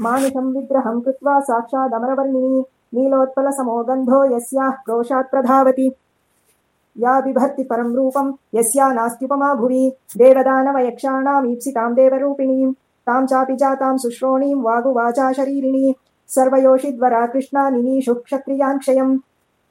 मानुषं विग्रहं कृत्वा साक्षादमरवर्णिनी नीलोत्पलसमो गन्धो यस्याः क्रोशात् प्रधावति। या बिभर्ति परं रूपं, यस्या नास्त्युपमा भुवि। देवदानवयक्षाणामीप्सितां देवरूपिणीं, तां चापि जातां शुश्रोणीं वागुवाचा शरीरिणी। सर्वयोषिद्वरा कृष्णा निनीषुः क्षत्रियान् क्षयम्।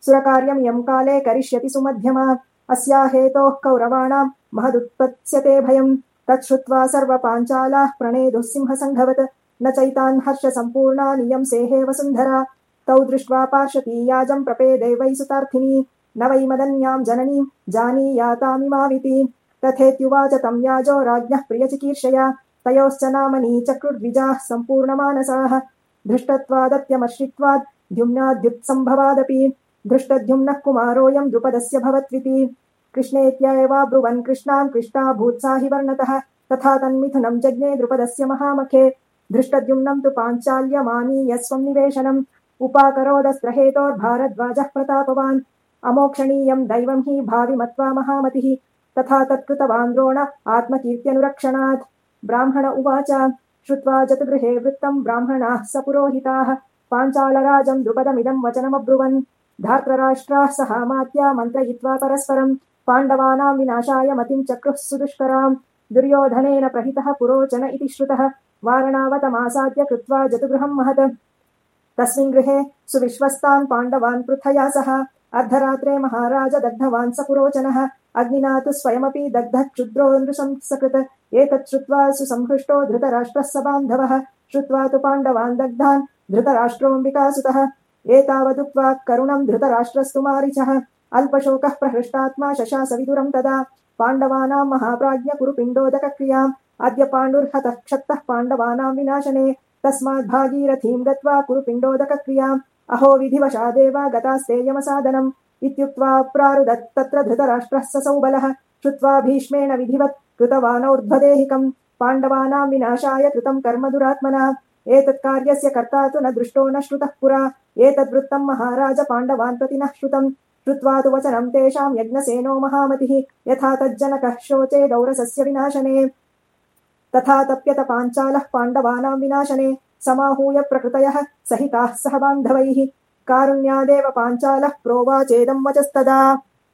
सुरकार्यं यं काले करिष्यति सुमध्यमा। अस्या हेतोः कौरवाणां महदुत्पत्स्यते भयम्। तच्छ्रुत्वा सर्वपाञ्चालाः प्रणेदुः सिंहसङ्घवत्। न चैतान् हर्षसम्पूर्णा नियंसेहे वसुन्धरा तौ दृष्ट्वा पार्श्वतीयाजं प्रपेदे वै सुतार्थिनी। न वै मदन्यां जननीं जानीयातामिमाविति तथेत्युवाच तं याजो राज्ञः प्रियचिकीर्षया। तयोश्च नामनी चक्रुर्द्विजाः सम्पूर्णमानसाः। धृष्टत्वादत्यमर्षित्वाद् द्युम्नाद्युत्सम्भवादपि। धृष्टद्युम्नः कुमारोऽयं द्रुपदस्य भवत्विति कृष्णेत्येवाब्रुवन् कृष्णां कृष्टाभूत्सा हि वर्णतः तथा तन्मिथुनं जज्ञे द्रुपदस्य महामखे। धृष्टद्युम्नं तु पाञ्चाल्यमानीय स्वं निवेशनम् उपाकरोदस्रहेतोर्भारद्वाजः प्रतापवान्। अमोक्षणीयं दैवं हि भावि मत्वा महामतिः। तथा तत्कृतवान् द्रोण आत्मकीर्त्यनुरक्षणात्। ब्राह्मण उवाच श्रुत्वा जतगृहे वृत्तं ब्राह्मणाः स पुरोहिताः पाञ्चालराजं द्रुपदमिदं वचनमब्रुवन्। धार्तराष्ट्राः सहामात्या मन्त्रयित्वा परस्परं पाण्डवानां विनाशाय मतिं चक्रुः सुदुष्करां दुर्योधनेन प्रहितः पुरोचन इति श्रुतः वारणावतमासाद्य कृत्वा जतुगृहं महत्। तस्मिन् गृहे सुविश्वस्तान् पाण्डवान् पृथया सह अर्धरात्रे महाराज दग्धवान् स पुरोचनः अग्निना तु स्वयमपि दग्धः क्षुद्रो नृशंसकृत। एतत् श्रुत्वा सुसंहृष्टो धृतराष्ट्रः स बान्धवः। श्रुत्वा तु पाण्डवान् दग्धान् धृतराष्ट्रोऽम्बिकासुतः। एतावदुक्त्वा करुणं धृतराष्ट्रस्तु मारिचः। अल्पशोकः प्रहृष्टात्मा शशासविदुरं तदा। पाण्डवानां महाप्राज्ञ कुरु पिण्डोदकक्रियाम् अद्य पाण्डुर्हतः क्षत्तः पाण्डवानां विनाशने तस्माद्भागीरथीं गत्वा कुरु पिण्डोदकक्रियाम् अहो विधिवशादेव गतास्तेयमसादनम् इत्युक्त्वा प्रारुदत् तत्र धृतराष्ट्रः ससौ बलः श्रुत्वा भीष्मेण विधिवत् कृतवानौर्ध्वदेहिकम्। पाण्डवानां विनाशाय कृतं कर्म दुरात्मना। एतत्कार्यस्य कर्ता तु न दृष्टो न श्रुतः पुरा। एतद्वृत्तं महाराज पाण्डवान् प्रति नः श्रुतम्। श्रुत्वा तु वचनं तेषां यज्ञसेनो महामतिः। यथा तज्जनकः शोचे दौरसस्य विनाशने तथा तप्यत पाञ्चालः पाण्डवानां विनाशने समाहूय प्रकृतयः सहिताः सह बान्धवैः। कारुण्यादेव पाञ्चालः प्रोवाचेदं वचस्तदा